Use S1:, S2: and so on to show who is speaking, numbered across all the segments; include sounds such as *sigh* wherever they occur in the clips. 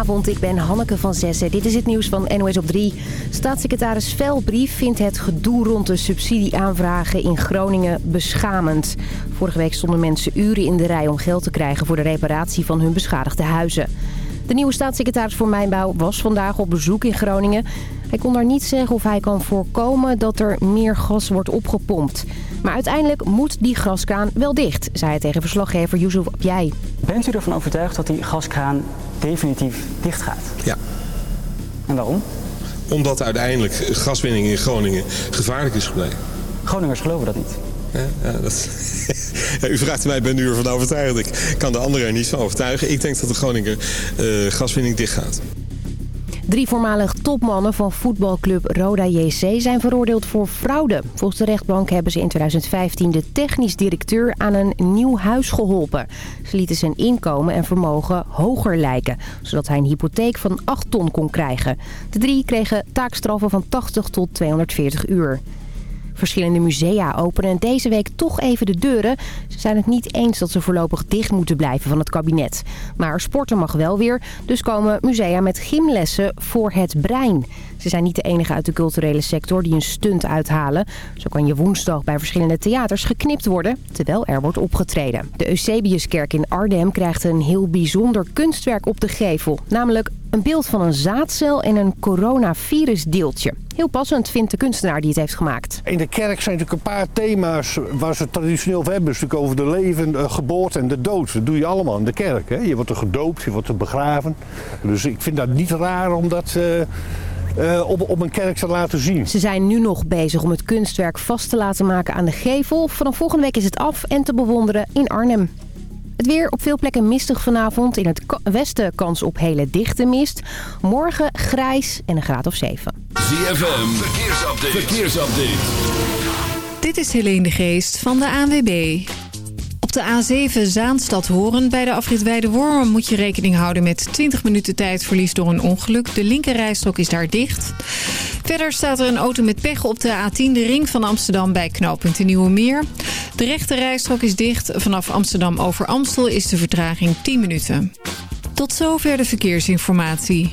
S1: Goedenavond, ik ben Hanneke van Zessen. Dit is het nieuws van NOS op 3. Staatssecretaris Velbrief vindt het gedoe rond de subsidieaanvragen in Groningen beschamend. Vorige week stonden mensen uren in de rij om geld te krijgen voor de reparatie van hun beschadigde huizen. De nieuwe staatssecretaris voor Mijnbouw was vandaag op bezoek in Groningen. Hij kon daar niet zeggen of hij kan voorkomen dat er meer gas wordt opgepompt. Maar uiteindelijk moet die gaskraan wel dicht, zei hij tegen verslaggever Yusuf Abjai.
S2: Bent u ervan overtuigd dat die gaskraan definitief dicht gaat?
S3: Ja.
S2: En waarom?
S3: Omdat uiteindelijk gaswinning in Groningen gevaarlijk is gebleken.
S2: Groningers geloven dat niet.
S3: Ja, ja, dat... *laughs* ja, u vraagt mij, ben u ervan overtuigd? Ik kan de anderen er niet van overtuigen. Ik denk dat de Groninger uh, gaswinning dicht gaat.
S1: Drie voormalig topmannen van voetbalclub Roda JC zijn veroordeeld voor fraude. Volgens de rechtbank hebben ze in 2015 de technisch directeur aan een nieuw huis geholpen. Ze lieten zijn inkomen en vermogen hoger lijken, zodat hij een hypotheek van 8 ton kon krijgen. De drie kregen taakstraffen van 80 tot 240 uur. Verschillende musea openen deze week toch even de deuren. Ze zijn het niet eens dat ze voorlopig dicht moeten blijven van het kabinet. Maar sporten mag wel weer, dus komen musea met gymlessen voor het brein. Ze zijn niet de enige uit de culturele sector die een stunt uithalen. Zo kan je woensdag bij verschillende theaters geknipt worden, terwijl er wordt opgetreden. De Eusebiuskerk in Arnhem krijgt een heel bijzonder kunstwerk op de gevel. Namelijk een beeld van een zaadcel en een coronavirusdeeltje. Heel passend vindt de kunstenaar die het heeft gemaakt.
S4: In de kerk zijn natuurlijk een paar thema's waar ze traditioneel over hebben. Dus over de leven, de geboorte en de dood. Dat doe je allemaal in de kerk. Hè? Je wordt er gedoopt, je wordt er begraven. Dus ik vind dat niet raar om dat... Uh... Uh, op, op een kerk te laten zien.
S1: Ze zijn nu nog bezig om het kunstwerk vast te laten maken aan de gevel. Vanaf volgende week is het af en te bewonderen in Arnhem. Het weer op veel plekken mistig vanavond. In het westen kans op hele dichte mist. Morgen grijs en een graad of 7.
S5: ZFM, verkeersupdate. verkeersupdate.
S6: Dit is Helene de Geest van de ANWB. Op de A7 Zaanstad-Horen bij de afrit Weide-Wormen moet je rekening houden met 20 minuten tijdverlies door een ongeluk. De linkerrijstok is daar dicht. Verder staat er een auto met pech op de A10, de ring van Amsterdam bij knooppunt de Nieuwe Meer. De rechte rijstrook is dicht. Vanaf Amsterdam over Amstel is de vertraging 10 minuten. Tot zover de verkeersinformatie.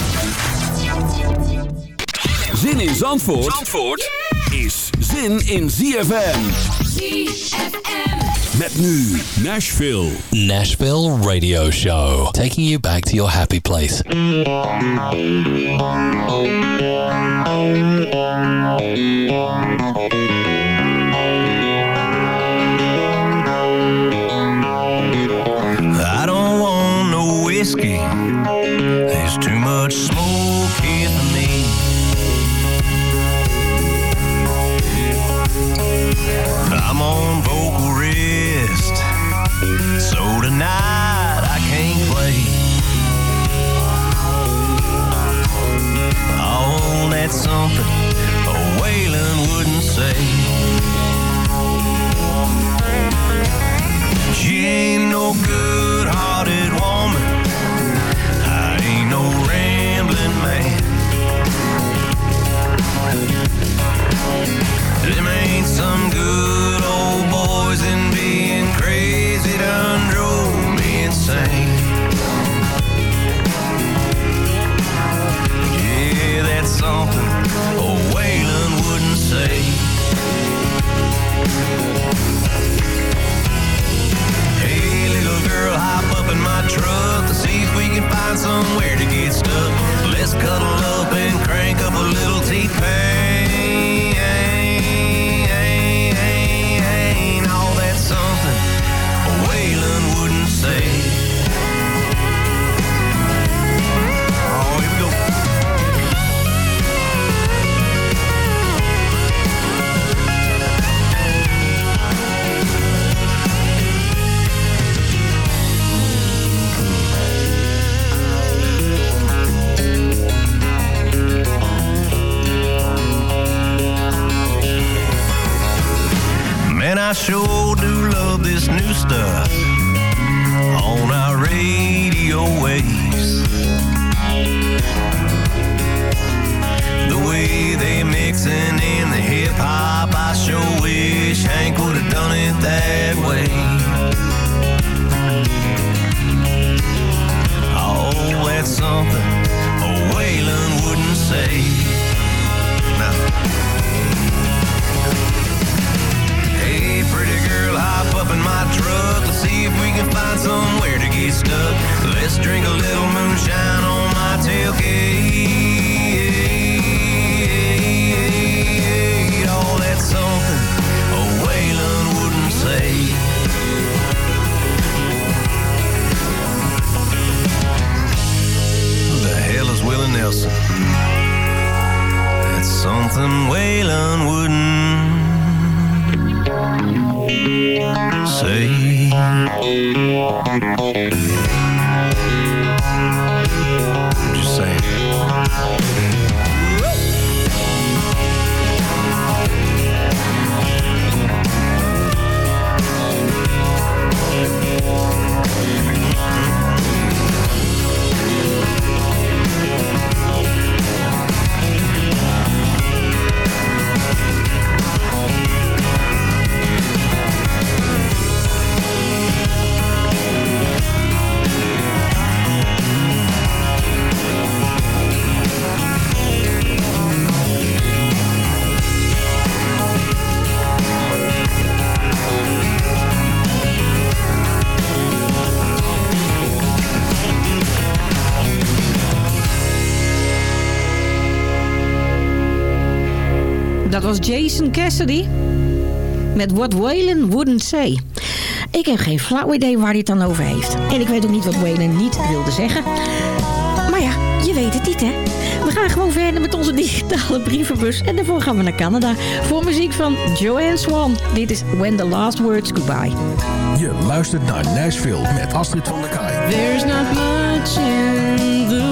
S5: Zin in Zandvoort, Zandvoort is zin in ZFM.
S7: ZFM.
S5: Met nu Nashville.
S8: Nashville Radio Show. Taking you back to your happy place.
S9: I don't want no whiskey. There's too much smoke I'm on
S10: was Jason Cassidy met What Waylon Wouldn't Say. Ik heb geen flauw idee waar hij het dan over heeft. En ik weet ook niet wat Waylon niet wilde zeggen. Maar ja, je weet het niet hè. We gaan gewoon verder met onze digitale brievenbus. En daarvoor gaan we naar Canada. Voor muziek van Joanne Swan. Dit is When the Last Words Goodbye.
S11: Je luistert naar Nashville met Astrid van der Kaai.
S7: There's not much in the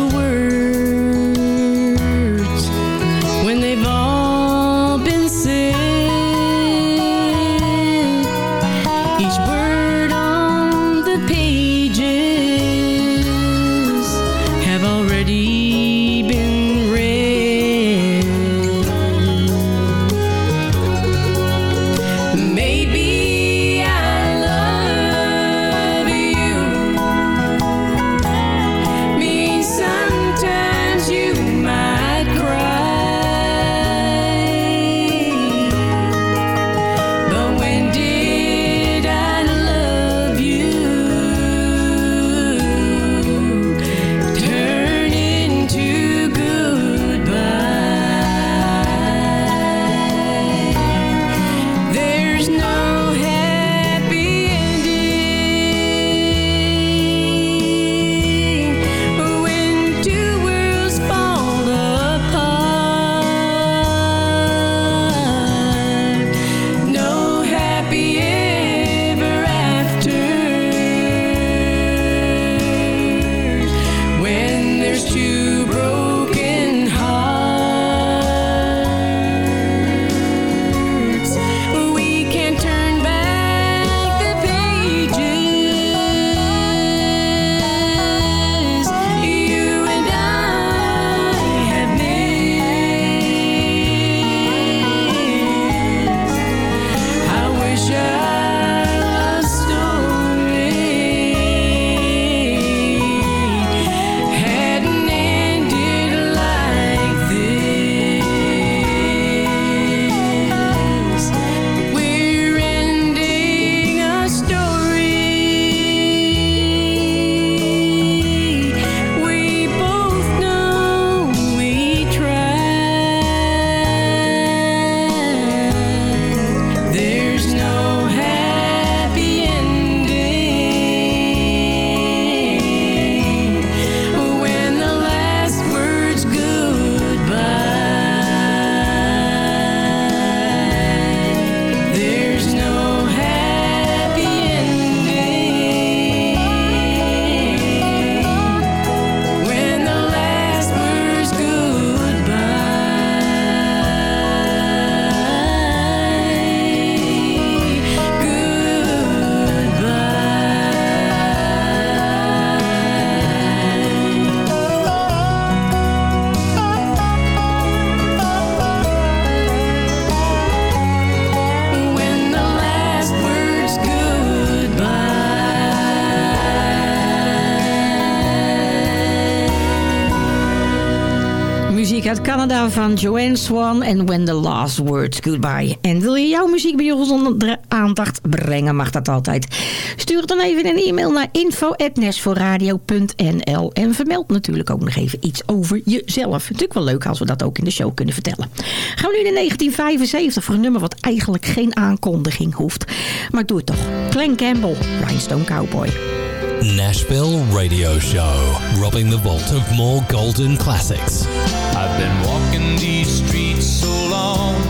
S10: Van Joanne Swan en When the Last Word Goodbye. En wil je jouw muziek bij ons onder de aandacht brengen, mag dat altijd. Stuur dan even een e-mail naar info.nesforradio.nl en vermeld natuurlijk ook nog even iets over jezelf. Natuurlijk wel leuk als we dat ook in de show kunnen vertellen. Gaan we nu naar 1975 voor een nummer wat eigenlijk geen aankondiging hoeft. Maar doe het toch. Glenn Campbell, Rhinestone Cowboy.
S8: Nashville Radio Show, robbing the vault of more golden classics.
S12: I've been walking these streets so long,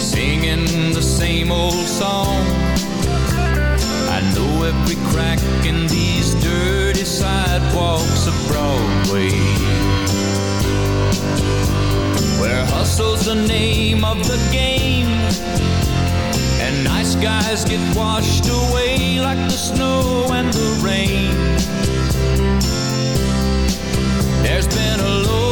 S12: singing the same old song. I know every crack in these dirty sidewalks of Broadway. Where hustle's the name of the game And nice guys get washed away like the snow and the rain There's been a load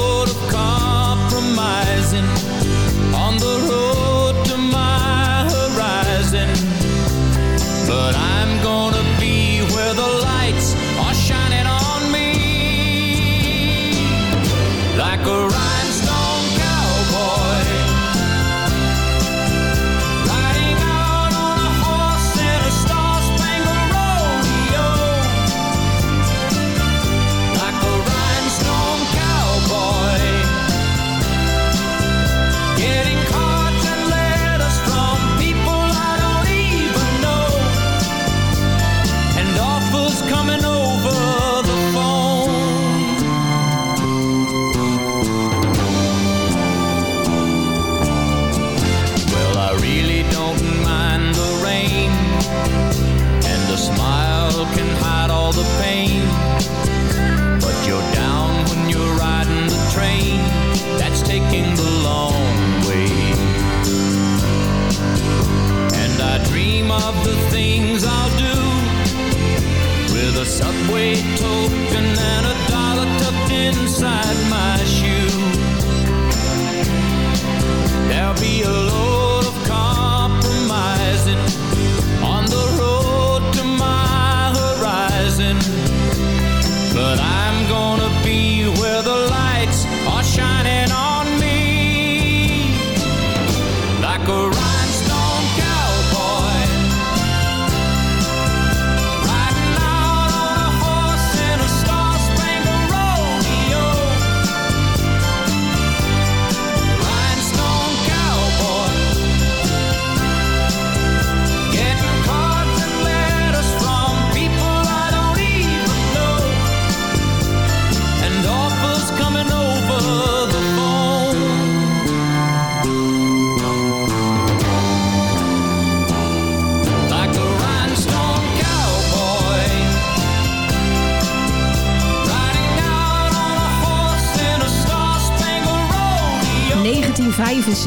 S12: a token and a dollar tucked inside my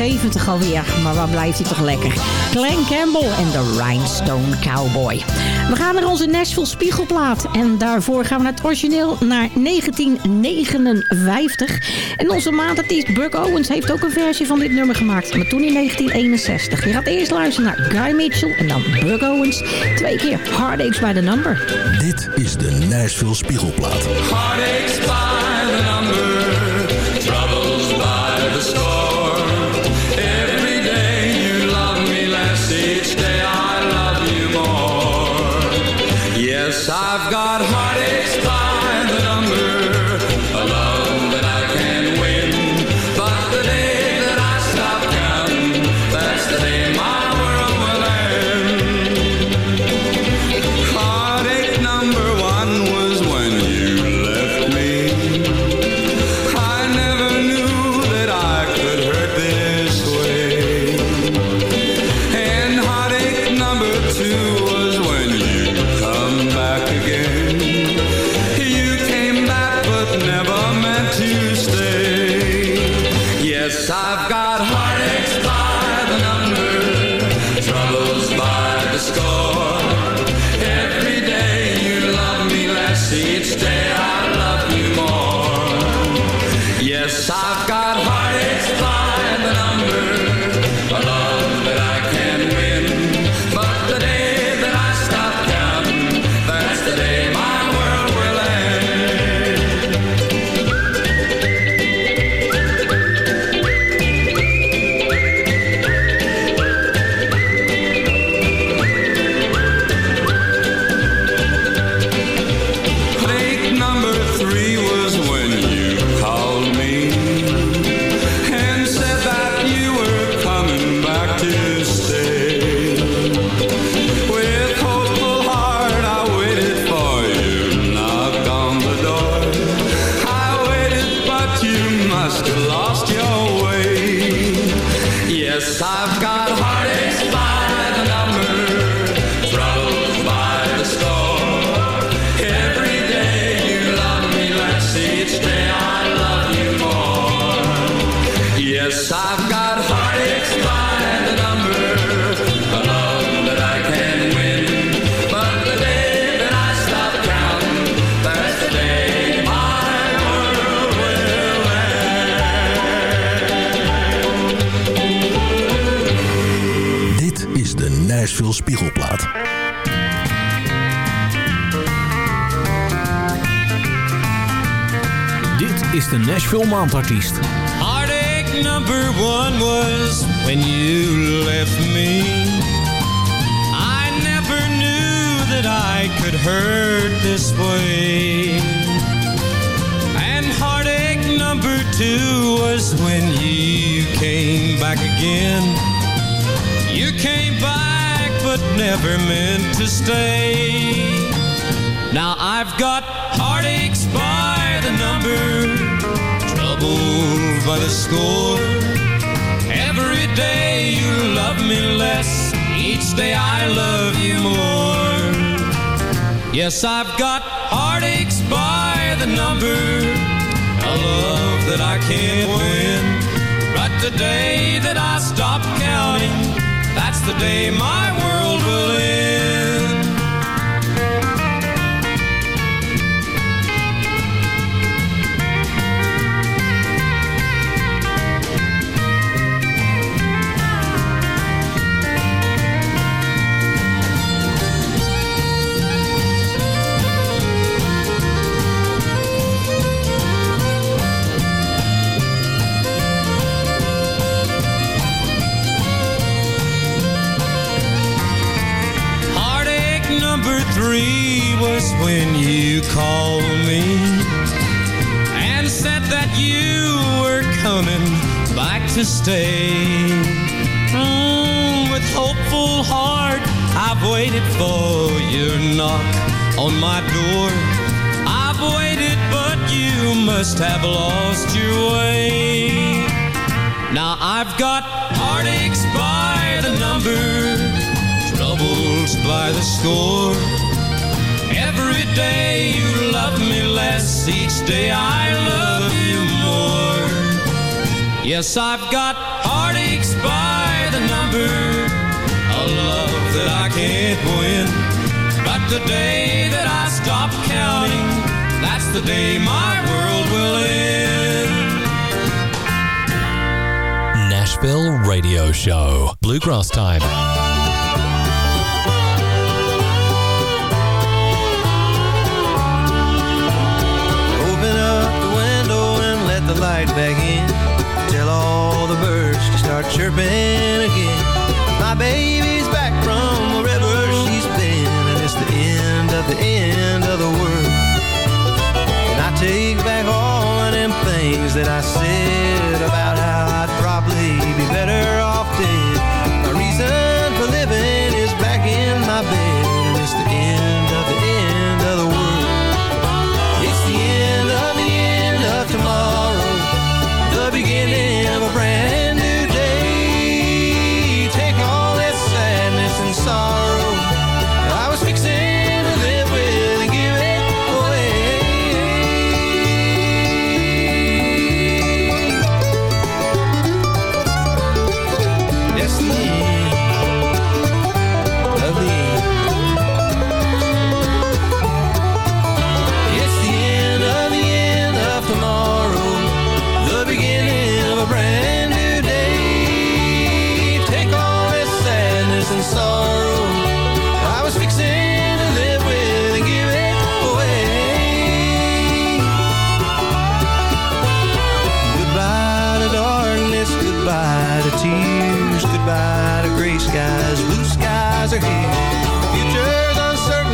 S10: 1975 alweer, maar waar blijft hij toch lekker? Glenn Campbell en de Rhinestone Cowboy. We gaan naar onze Nashville Spiegelplaat. En daarvoor gaan we naar het origineel naar 1959. En onze maandartiest Buck Owens heeft ook een versie van dit nummer gemaakt. Maar toen in 1961. Je gaat eerst luisteren naar Guy Mitchell en dan Buck Owens. Twee keer Heartaches by the Number.
S11: Dit is de Nashville Spiegelplaat.
S12: Heartaches by
S11: Nashville.
S12: Heartache number one was when you left me. I never knew that I could hurt this way. And heartache number two was when you came back again. You came back but never meant to stay. Now I've got heartaches by the number, trouble by the score. Every day you love me less, each day I love you more. Yes, I've got heartaches by the number, a love that I can't win. But the day that I stop counting, that's the day my world will end. Three was when you called me and said that you were coming back to stay. Mm, with hopeful heart, I've waited for your knock on my door. I've waited, but you must have lost your way. Now I've got heartaches by the number, troubles by the score. Day you love me less, each day I love you more. Yes, I've got heartaches by the number, a love that I can't win. But the day that I stop counting, that's the day my world will end.
S8: Nashville Radio Show. Bluegrass Time.
S13: Light back in. Tell all the birds to start chirping again. My baby's back from wherever she's been, and it's the end of the end of the world. And I take back all of them things that I said goodbye to gray skies, blue skies are here. Future's uncertain,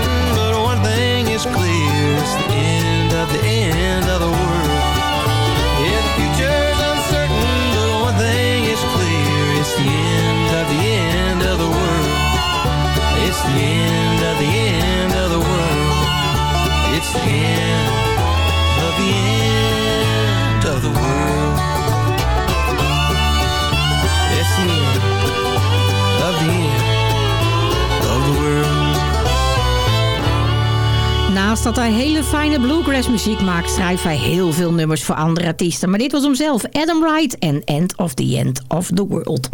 S10: Dat hij hele fijne bluegrass muziek maakt, schrijft hij heel veel nummers voor andere artiesten. Maar dit was hem zelf, Adam Wright en End of the End of the World.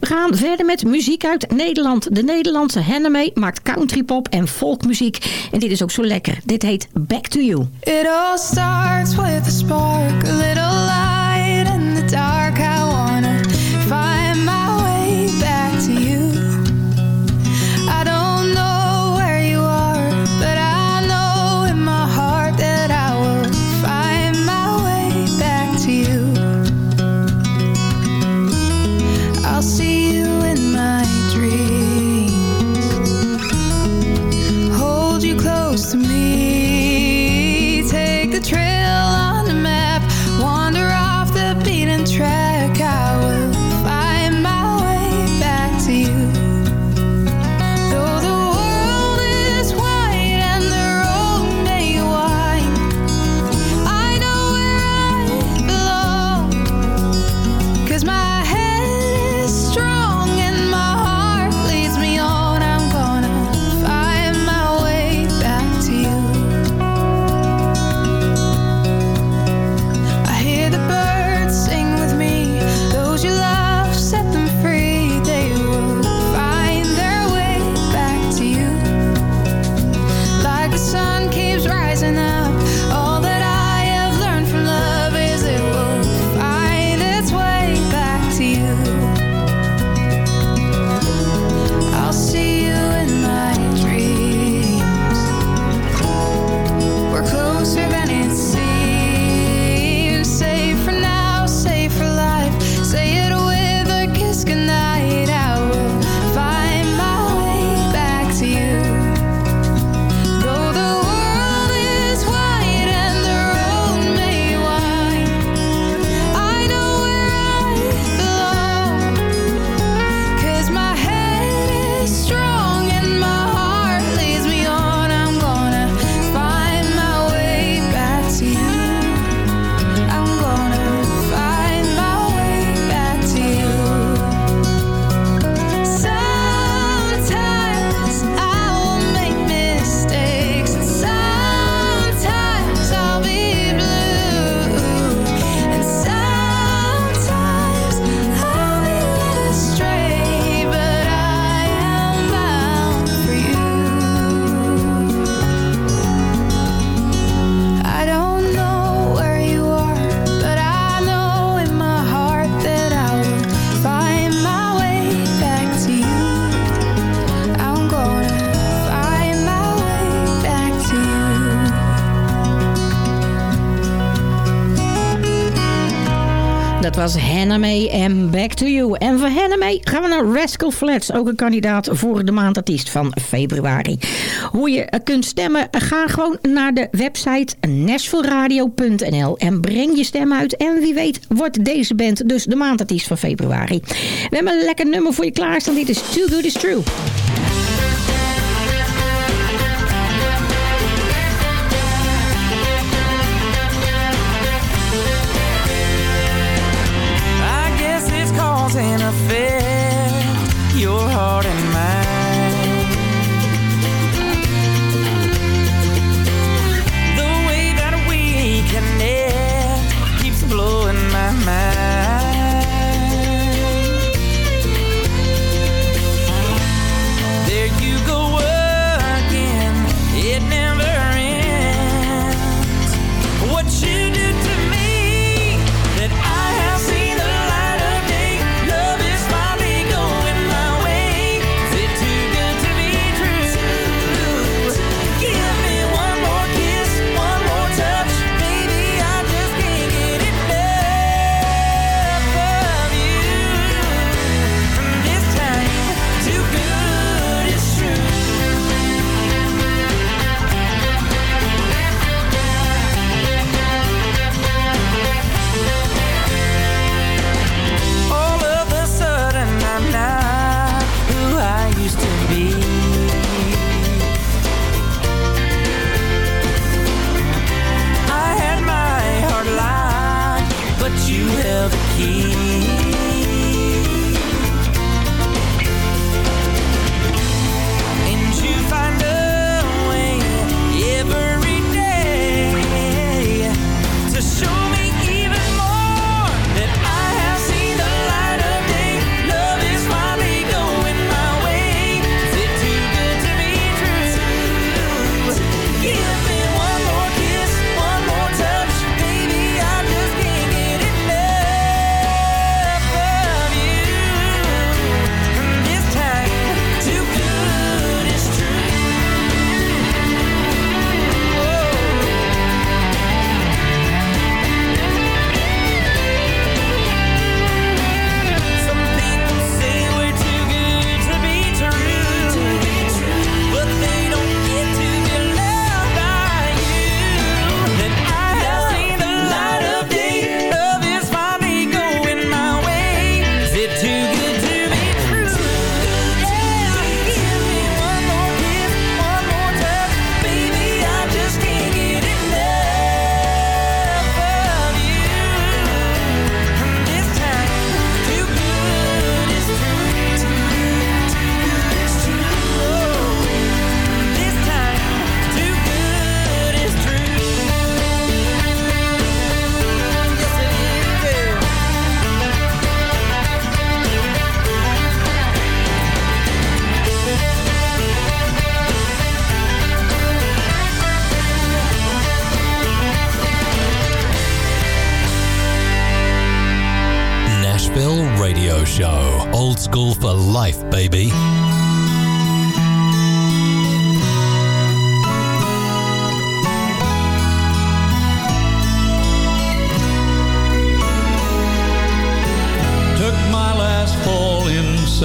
S10: We gaan verder met muziek uit Nederland. De Nederlandse Henneme maakt countrypop en folkmuziek. En dit is ook zo lekker. Dit heet Back to You.
S14: It all starts with a spark, a little light
S15: En van Hannah May gaan we naar Rascal Flats. Ook een kandidaat voor de maandartiest van februari. Hoe je kunt stemmen, ga gewoon naar de website nashvilleradio.nl en breng je stem uit. En wie weet wordt deze band dus de maandartiest van februari. We hebben een lekker nummer voor je klaarstaan. Dit is Too Good Is True.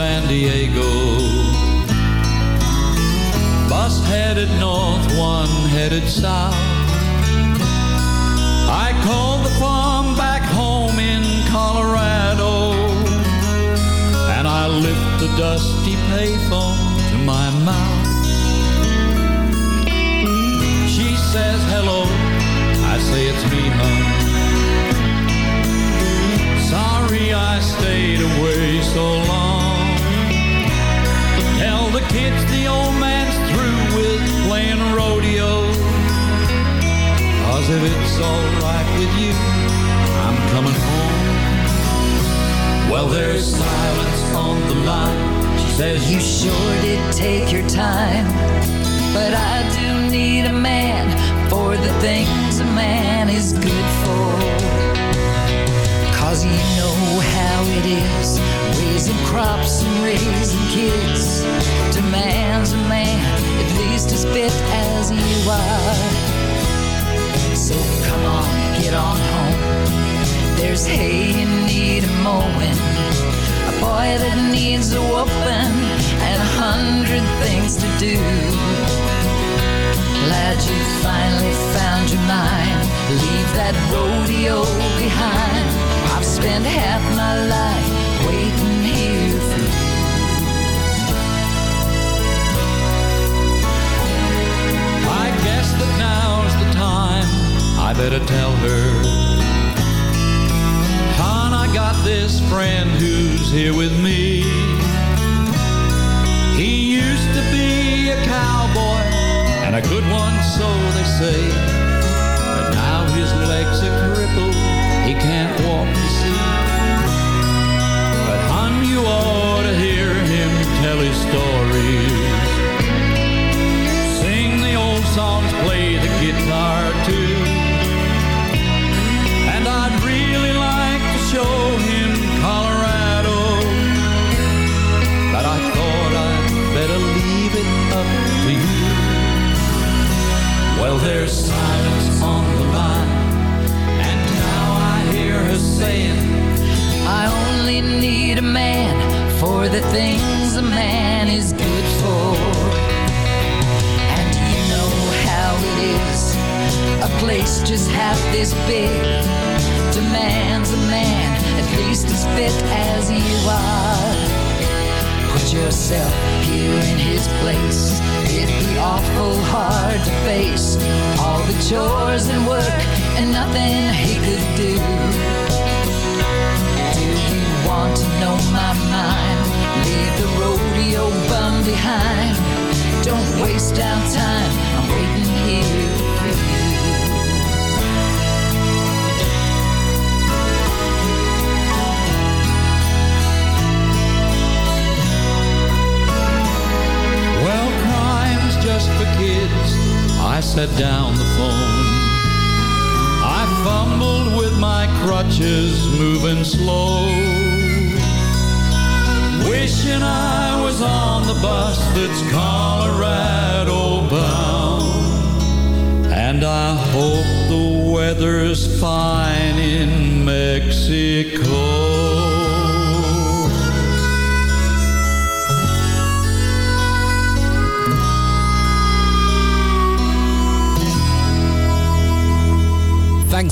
S12: San Diego. Bus headed north, one headed south. I called the farm back home in Colorado. And I lift the dusty payphone to my mouth. She says hello, I say it's me, hon. Sorry I stayed away so long. Kids the old man's through with playing rodeo. Cause if it's alright with you, I'm coming home. Well, there's silence on the line. She says,
S16: You sure did take your time, but I do need a man for the things a man is good for. Cause you know how it is, raising crops and raising kids. Demands a man, at least as fit as you are. So come on, get on home. There's hay in the
S17: mowing. A boy that needs a whooping and a hundred things to do. Glad you finally found your mind. Leave that rodeo behind. I've half my life waiting here for you.
S12: I guess that now's the time I better tell her. Hon, I got this friend who's here with me. He used to be a cowboy and a good one, so they say.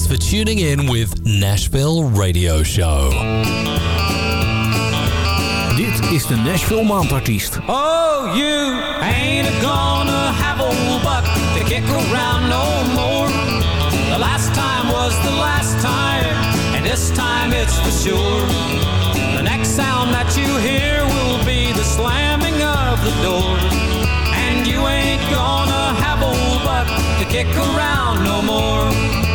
S17: For
S8: tuning in with Nashville Radio Show.
S11: Dit is de Nashville Maandartiest.
S12: Oh, you ain't gonna have old buck to kick around no more. The last time was the last time, and this time it's for sure. The next sound that you hear will be the slamming of the door. And you ain't gonna have old buck to kick around no more.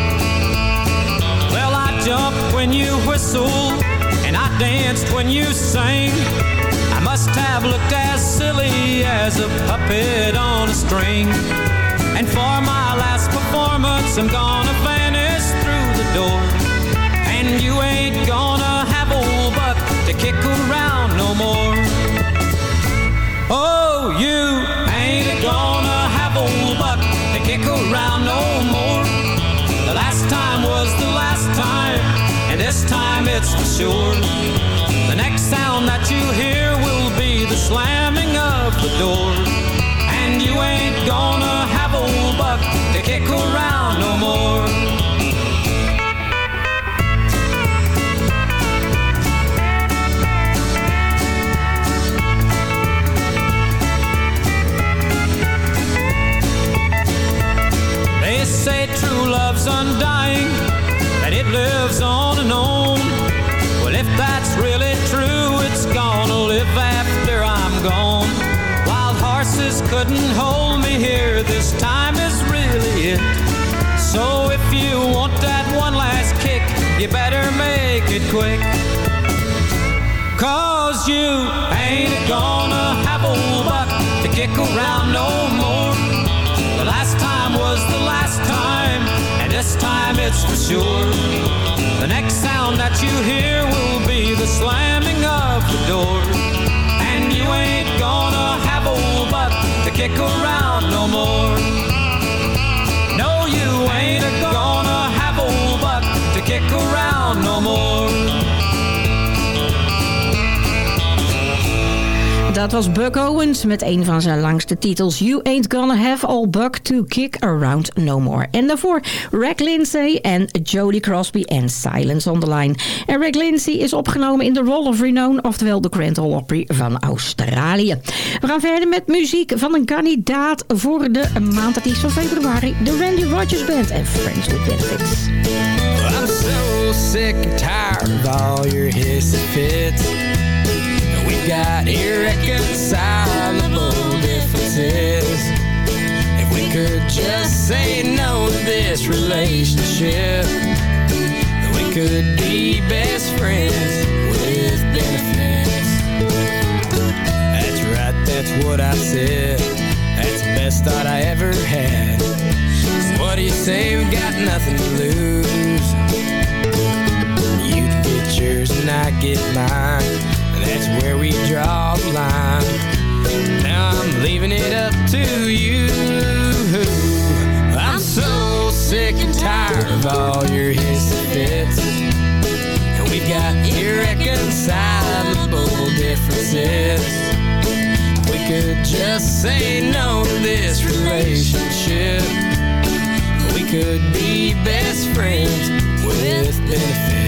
S12: Jumped when you whistled, and I danced when you sang. I must have looked as silly as a puppet on a string. And for my last performance, I'm gonna vanish through the door. And you ain't gonna have old buck to kick around no more. Oh, you ain't gonna this time it's for sure. The next sound that you hear will be the slamming of the door. And you ain't gonna have old buck to kick around no more. They say true love's undying, that it lives on and on. If that's really true, it's gonna live after I'm gone. Wild horses couldn't hold me here, this time is really it. So if you want that one last kick, you better make it quick. Cause you ain't gonna have old buck to kick around no more. This time it's for sure. The next sound that you hear will be the slamming of the door. And you ain't gonna have old buck to kick around no more.
S10: Dat was Buck Owens met een van zijn langste titels. You Ain't Gonna Have All Buck to Kick Around No More. En daarvoor Rack Lindsay en Jodie Crosby en Silence on the Line. En Rack Lindsay is opgenomen in de Roll of Renown, oftewel de Grand Ole Opry van Australië. We gaan verder met muziek van een kandidaat voor de maandartiest van februari. De Randy Rogers Band en Friends with Benefits.
S18: I'm so sick and tired of all your hissy fits. Got irreconcilable differences. If we could just say no to this relationship, then we could be best friends with benefits. That's right, that's what I said. That's the best thought I ever had. So what do you say? We got nothing to lose. You get yours and I get mine. That's where we draw the line. Now I'm leaving it up to you. I'm so sick and tired of all your hissy fits. And we've got irreconcilable differences. We could just say no to this relationship. We could be best friends with benefits.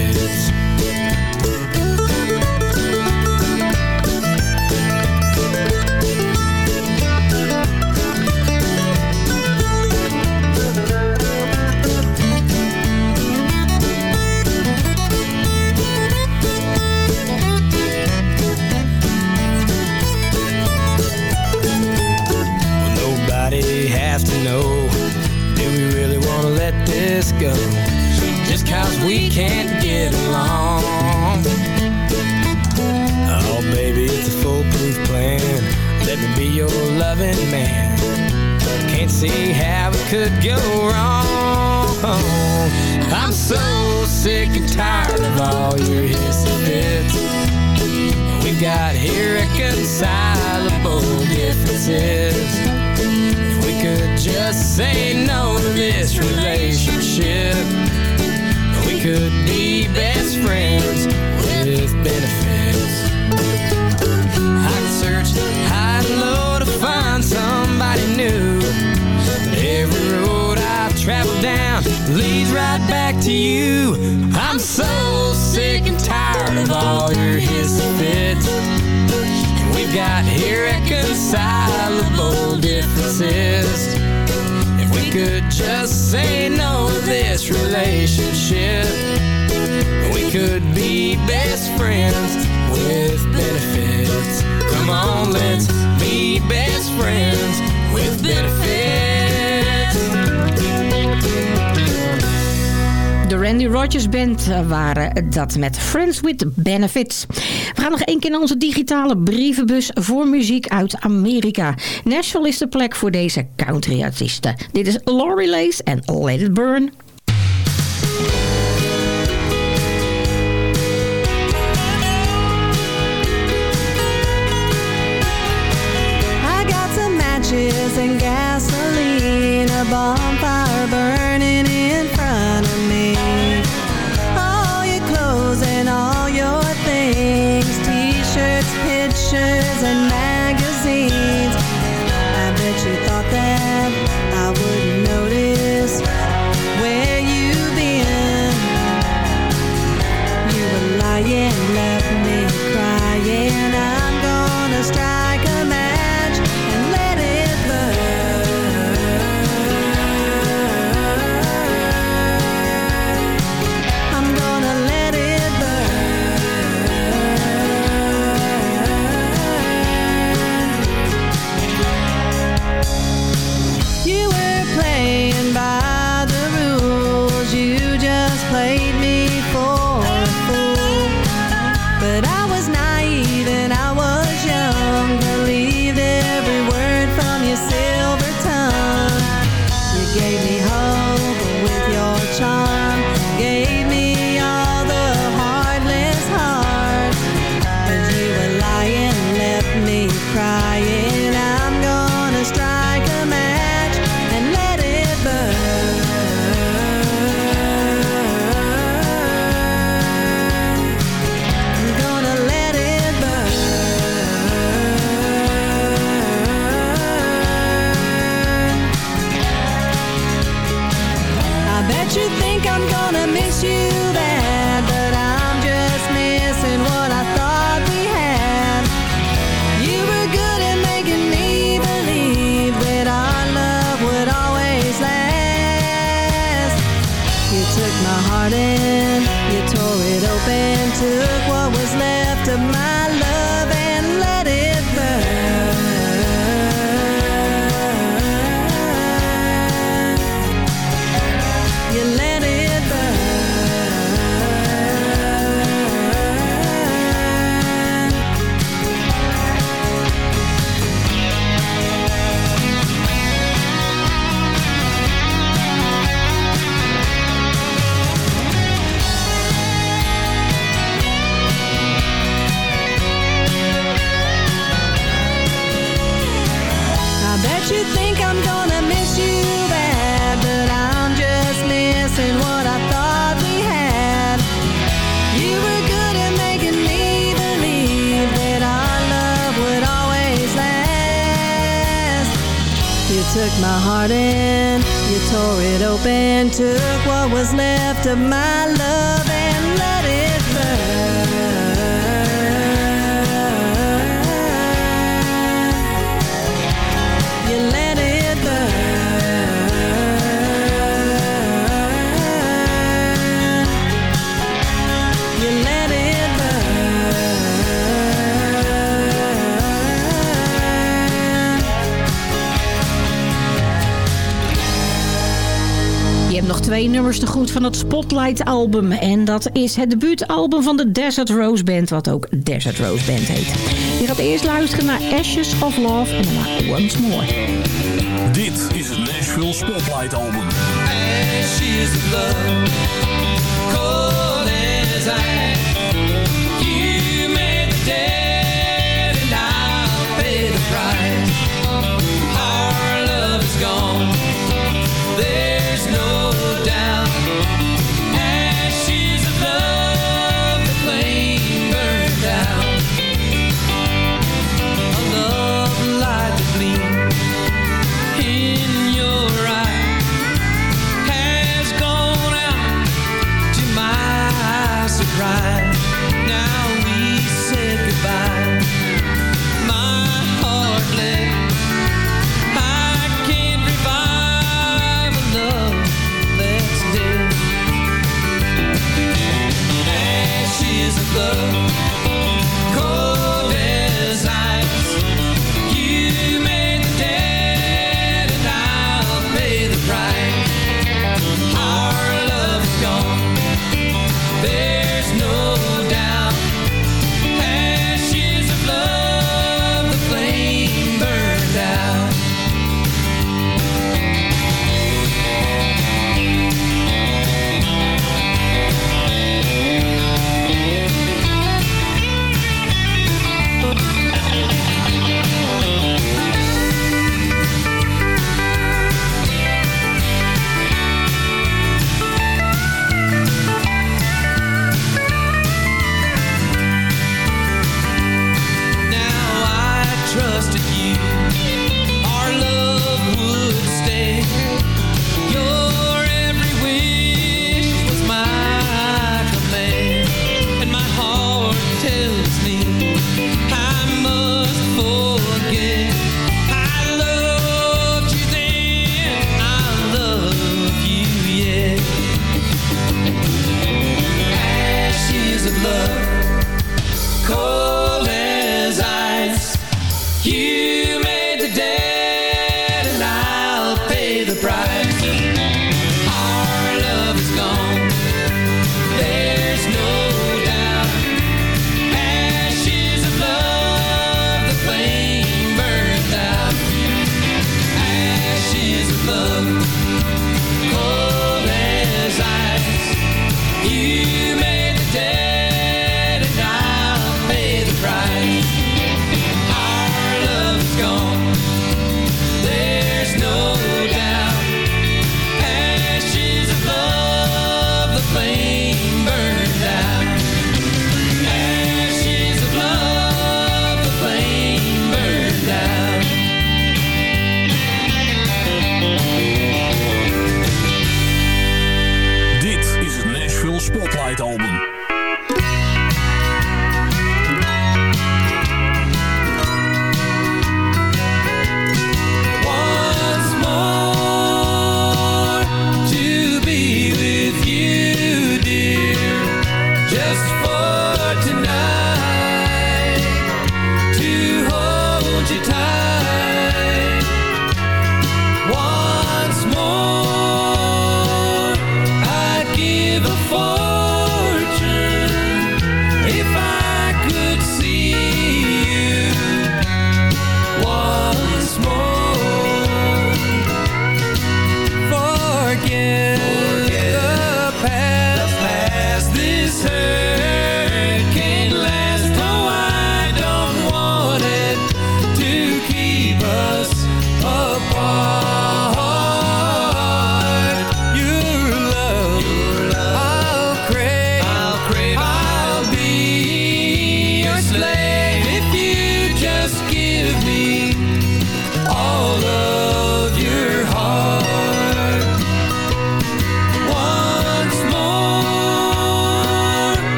S18: Go? Just cause we can't get along. Oh, baby, it's a foolproof plan. Let me be your loving man. Can't see how it could go wrong. I'm so sick and tired of all your hissy fits. We've got irreconcilable differences. If we could just say no to this relationship, we could be best friends with benefits. I could search high and low to find somebody new. But every road I've traveled down leads right back to you. I'm so sick and tired of all your hissy fits. And we've got irreconcilable differences. Could just say no to this relationship, we could be best friends with benefits. Come on, let's be best friends with benefits.
S10: De Randy Rogers Band eh, waren dat met Friends with Benefits. We gaan nog één keer naar onze digitale brievenbus voor muziek uit Amerika. Nashville is de plek voor deze country-artiesten. Dit is Laurie Lace en Let It Burn.
S19: I got some matches and gasoline, you.
S10: goed van het Spotlight album. En dat is het debuutalbum van de Desert Rose Band, wat ook Desert Rose Band heet. Je gaat eerst luisteren naar Ashes of Love en daarna Once More.
S20: Dit is het Nashville Spotlight album.
S15: Ashes of Love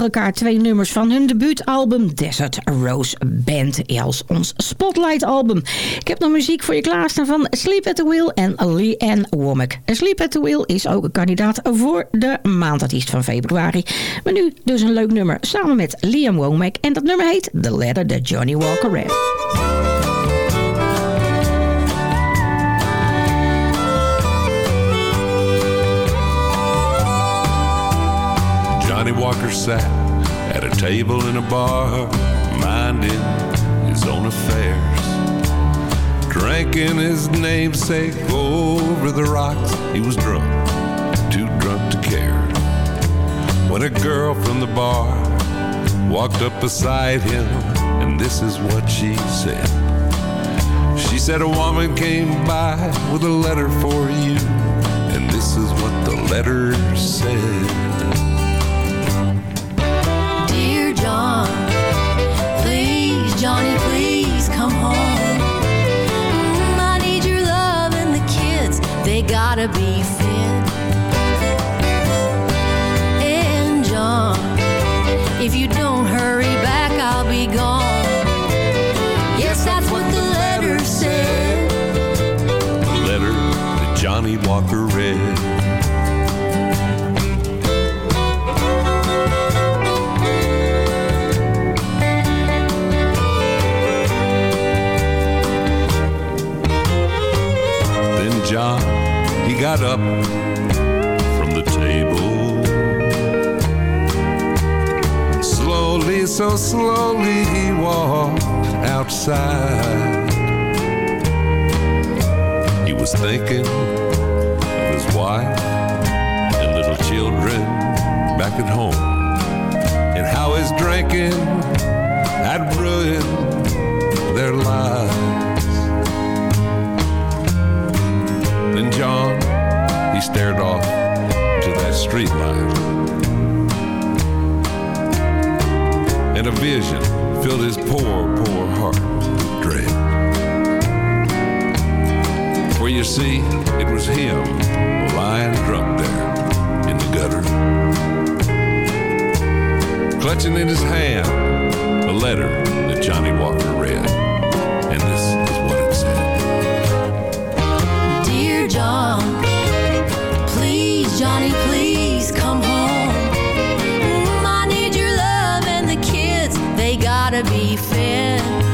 S10: achter elkaar twee nummers van hun debuutalbum Desert Rose Band. Als ons Spotlight album. Ik heb nog muziek voor je klaarstaan van Sleep at the Wheel en Lee Ann Womack. Sleep at the Wheel is ook een kandidaat voor de maandartiest van februari. Maar nu dus een leuk nummer samen met Liam Womack. En dat nummer heet The Letter That Johnny Walker Read.
S5: Johnny Walker sat at a table in a bar, minding his own affairs. Drinking his namesake over the rocks. He was drunk, too drunk to care. When a girl from the bar walked up beside him, and this is what she said. She said a woman came by with a letter for you, and this is what the letter said.
S17: Johnny, please come home. Mm, I need your love and the kids, they gotta be fed. And John, if you don't hurry back, I'll be gone. Yes, that's what the letter said.
S5: The letter that Johnny Walker read. Got up from the table. Slowly, so slowly he walked outside. He was thinking of his wife and little children back at home and how his drinking had ruined their lives. Stared off to that street light. And a vision filled his poor, poor heart with dread. For you see, it was him lying drunk there in the gutter. Clutching in his hand a letter that Johnny Walker read. And this is what it said.
S17: Dear John, Johnny, please come home. Mm, I need your love and the kids, they gotta be fed.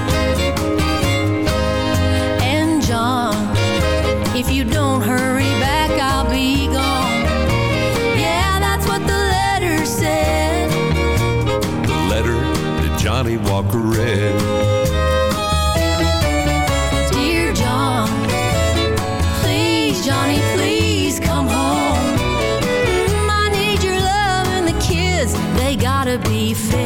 S17: Gotta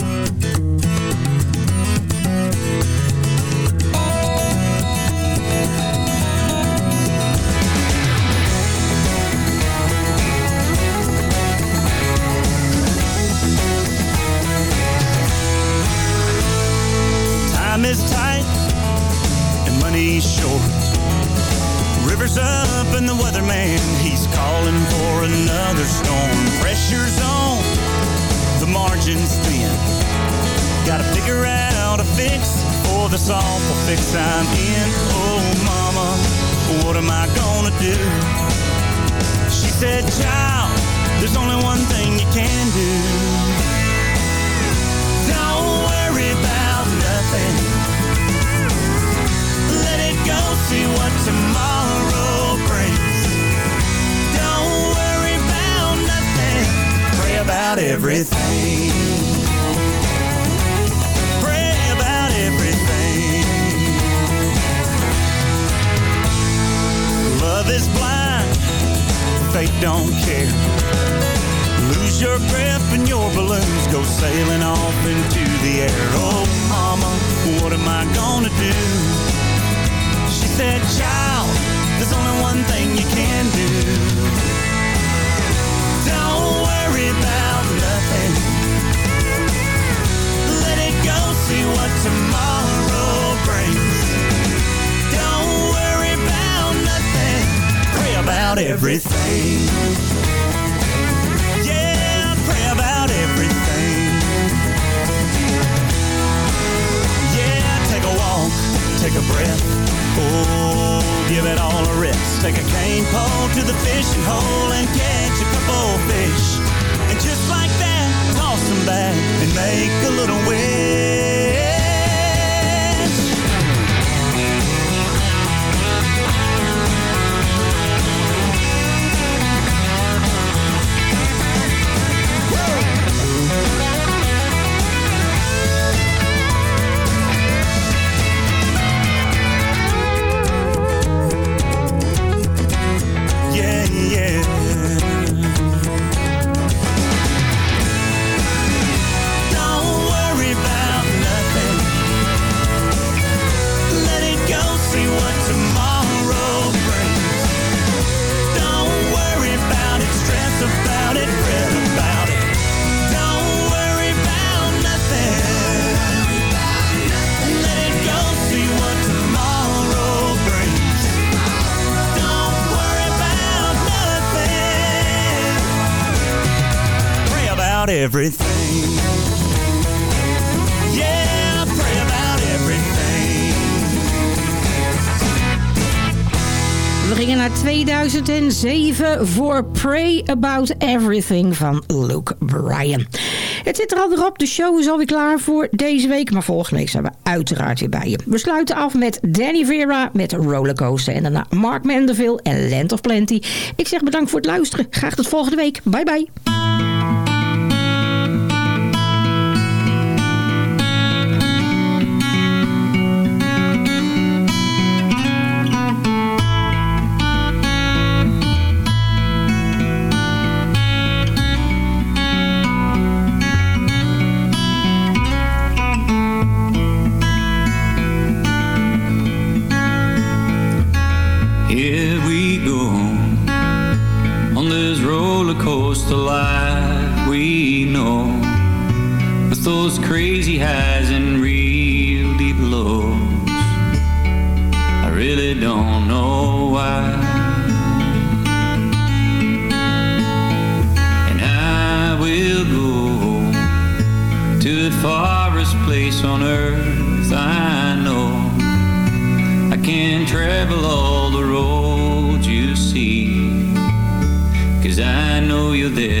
S21: River's up and the weatherman, he's calling for another storm. Pressure's on, the margin's thin. Gotta figure out a fix for this awful fix I'm in. Oh, mama, what am I gonna do? She said, child, there's only one thing you can do. Don't worry about nothing. about everything. Pray about everything. Love is blind Fate don't care. Lose your grip and your balloons Go sailing off into the air. Oh mama, what am I gonna do? She said, child There's only one thing you can do. Worry about nothing. Let it go, see what tomorrow brings. Don't worry about nothing. Pray about everything. Yeah, pray about everything. Yeah, take a walk, take a breath. Oh, give it all a rest. Take a cane pole to the fishing hole and catch a couple fish. Back and make a little wish.
S10: 2007 voor Pray About Everything van Luke Bryan. Het zit er alweer op. De show is alweer klaar voor deze week. Maar volgende week zijn we uiteraard weer bij je. We sluiten af met Danny Vera met Rollercoaster. En daarna Mark Mandeville en Land of Plenty. Ik zeg bedankt voor het luisteren. Graag tot volgende week. Bye bye.
S12: Don't know why. And I will go to the farthest place on earth I know. I can travel all the roads you see. Cause I know you're there